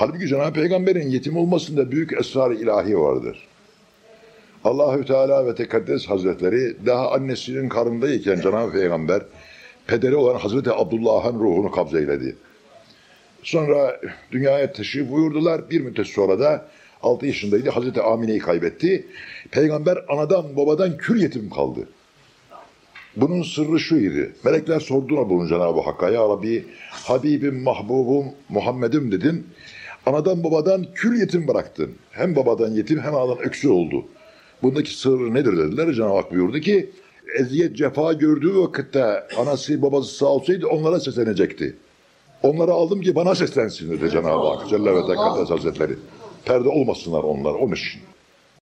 Halbuki Cenab-ı Peygamber'in yetim olmasında büyük esrar ilahi vardır. Allahü Teala ve Tekaddes Hazretleri daha annesinin karnındayken Cenab-ı Peygamber pederi olan Hazreti Abdullah'ın ruhunu kabzeyledi. Sonra dünyaya teşrif buyurdular. Bir müddet sonra da 6 yaşındaydı. Hazreti Amine'yi kaybetti. Peygamber anadan babadan kül yetim kaldı. Bunun sırrı şuydu. Melekler sordular bunu Cenab-ı Hakk'a. Ya Rabbi, Habibim, Mahbubum, Muhammed'im dedin. Anadan babadan kül yetim bıraktın. Hem babadan yetim hem anadan öksü oldu. Bundaki sırrı nedir dediler. Cenab-ı Hak buyurdu ki, eziyet cefa gördüğü vakitte anası babası sağ olsaydı onlara seslenecekti. Onları aldım ki bana seslensin dedi Cenab-ı Hak. Celle ve Tekaddes Hazretleri. Perde olmasınlar onlar onun için.